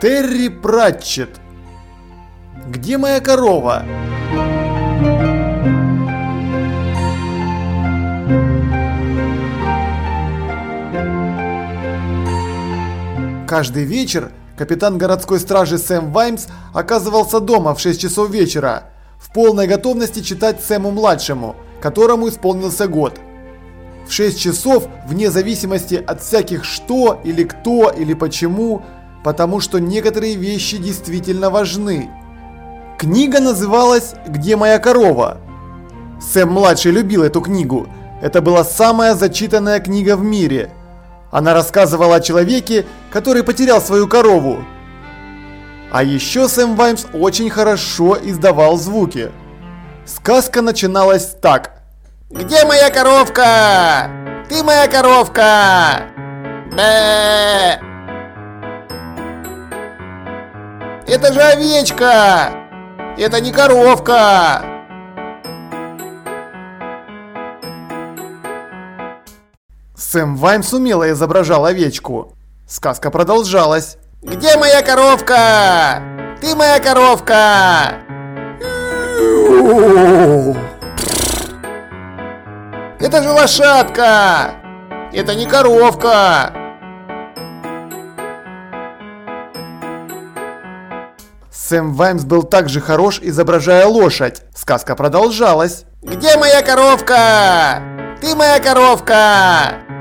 Терри Пратчет. Где моя корова? Каждый вечер капитан городской стражи Сэм Ваймс оказывался дома в 6 часов вечера, в полной готовности читать Сэму-младшему, которому исполнился год. В 6 часов, вне зависимости от всяких что или кто или почему, потому что некоторые вещи действительно важны. Книга называлась «Где моя корова?». Сэм-младший любил эту книгу. Это была самая зачитанная книга в мире. Она рассказывала о человеке, который потерял свою корову. А еще Сэм Ваймс очень хорошо издавал звуки. Сказка начиналась так. «Где моя коровка? Ты моя коровка! Бэ!» Это же овечка! Это не коровка! Сэм Ваймс умело изображал овечку. Сказка продолжалась. Где моя коровка? Ты моя коровка! Это же лошадка! Это не коровка! Сэм Ваймс был также хорош, изображая лошадь. Сказка продолжалась. Где моя коровка? Ты моя коровка!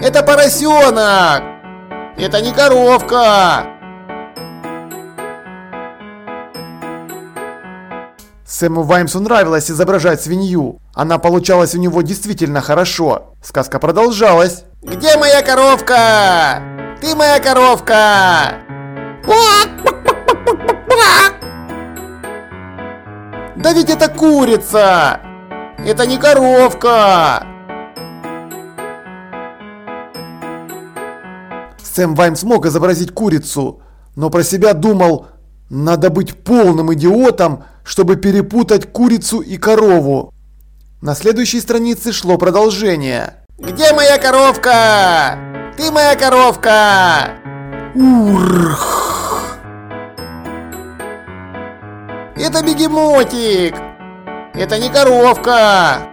Это поросенок! Это не коровка! Сэму Ваймсу нравилось изображать свинью. Она получалась у него действительно хорошо. Сказка продолжалась. Где моя коровка? Ты моя коровка! Да ведь это курица! Это не коровка! Сэм Ваймс мог изобразить курицу, но про себя думал, надо быть полным идиотом, чтобы перепутать курицу и корову. На следующей странице шло продолжение. Где моя коровка? Ты моя коровка! Урх! Это бегемотик! Это не коровка!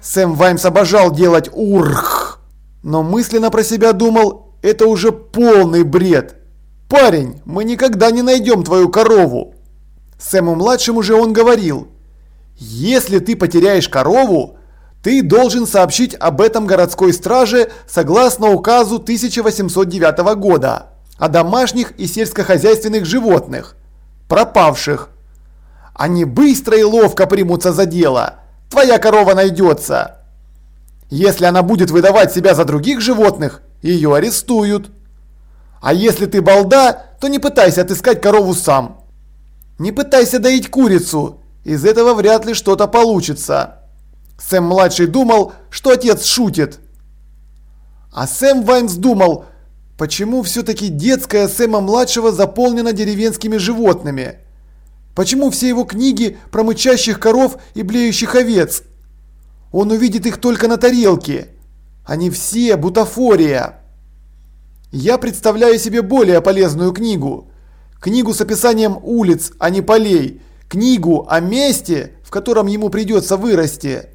Сэм Ваймс обожал делать урх, но мысленно про себя думал, это уже полный бред. Парень, мы никогда не найдем твою корову. Сэму-младшему же он говорил, если ты потеряешь корову, ты должен сообщить об этом городской страже согласно указу 1809 года о домашних и сельскохозяйственных животных, пропавших. Они быстро и ловко примутся за дело. Твоя корова найдется. Если она будет выдавать себя за других животных, ее арестуют. А если ты балда, то не пытайся отыскать корову сам. Не пытайся доить курицу, из этого вряд ли что-то получится. Сэм-младший думал, что отец шутит. А Сэм Ваймс думал, почему все-таки детская Сэма-младшего заполнена деревенскими животными? Почему все его книги про мычащих коров и блеющих овец? Он увидит их только на тарелке. Они все бутафория. Я представляю себе более полезную книгу. Книгу с описанием улиц, а не полей. Книгу о месте, в котором ему придется вырасти.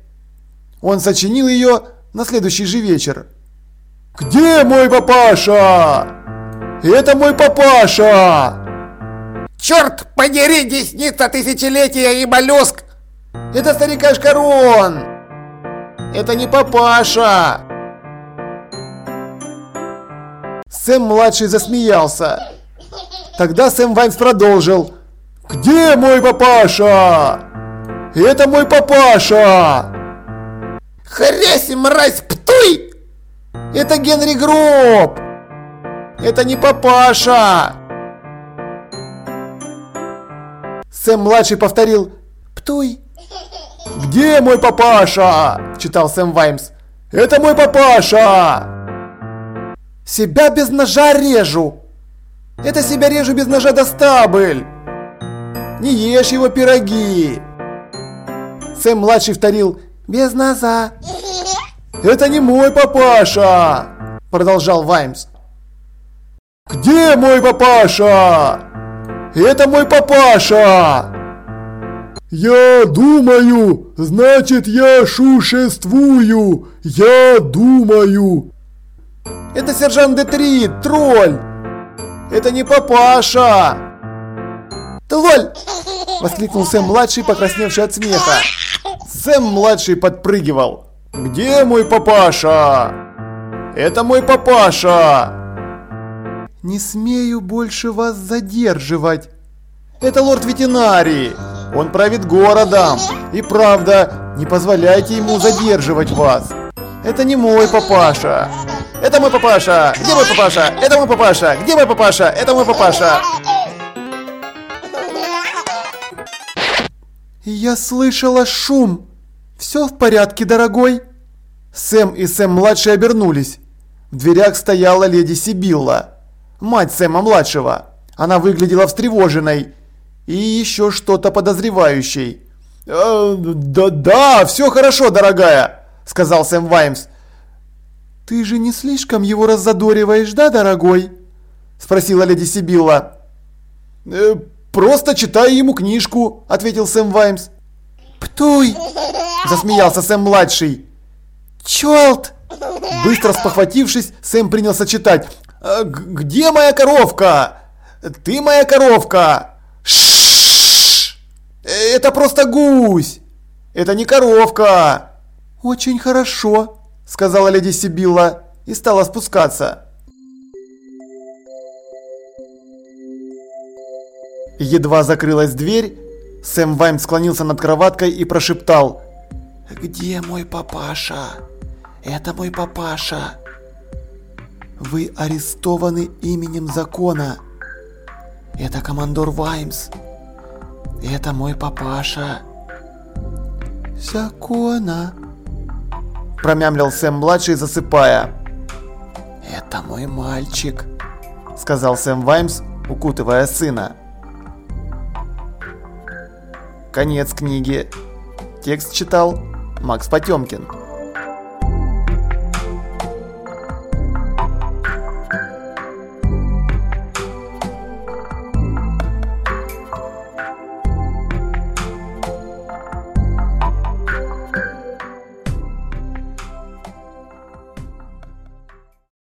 Он сочинил ее на следующий же вечер. «Где мой папаша? Это мой папаша!» Черт подери, десница тысячелетия и моллюск! Это старикашка Рон! Это не папаша! Сэм-младший засмеялся. Тогда Сэм Вайнс продолжил. «Где мой папаша? Это мой папаша!» Хрясь, мразь, птуй! Это Генри Гроб! Это не папаша! Сэм-младший повторил «Птуй». «Где мой папаша?» – читал Сэм Ваймс. Это мой папаша! Себя без ножа режу! Это себя режу без ножа до стабель! Не ешь его пироги! Сэм-младший вторил «Без ножа!» «Это не мой папаша!» Продолжал Ваймс. «Где мой папаша?» «Это мой папаша!» «Я думаю, значит я шушествую! Я думаю!» «Это сержант Детрит, тролль!» «Это не папаша!» «Тролль!» – воскликнул Сэм-младший, покрасневший от смеха. Сэм-младший подпрыгивал. «Где мой папаша?» «Это мой папаша!» «Не смею больше вас задерживать!» «Это лорд-ветеринарий! Он правит городом! И правда, не позволяйте ему задерживать вас! Это не мой папаша!» «Это мой папаша! Где мой папаша? Это мой папаша! Где мой папаша? Это мой папаша!» «Я слышала шум! Все в порядке, дорогой?» Сэм и Сэм-младший обернулись. В дверях стояла леди Сибилла, мать Сэма-младшего. Она выглядела встревоженной и еще что-то подозревающей. «Э, «Да, да, все хорошо, дорогая», – сказал Сэм Ваймс. «Ты же не слишком его раззадориваешь, да, дорогой?» – спросила леди Сибилла. «Э, «Просто читаю ему книжку», – ответил Сэм Ваймс. «Птуй!» – засмеялся Сэм-младший. «Чёрт!» Быстро спохватившись, Сэм принялся читать. «Э, «Где моя коровка? Ты моя коровка!» Шшш! Это просто гусь! Это не коровка!» «Очень хорошо», – сказала леди Сибилла и стала спускаться. Едва закрылась дверь, Сэм Вайм склонился над кроваткой и прошептал «Где мой папаша? Это мой папаша. Вы арестованы именем закона. Это командор Ваймс. Это мой папаша». «Закона», – промямлил Сэм-младший, засыпая. «Это мой мальчик», – сказал Сэм Ваймс, укутывая сына. Конец книги. Текст читал Макс Потемкин.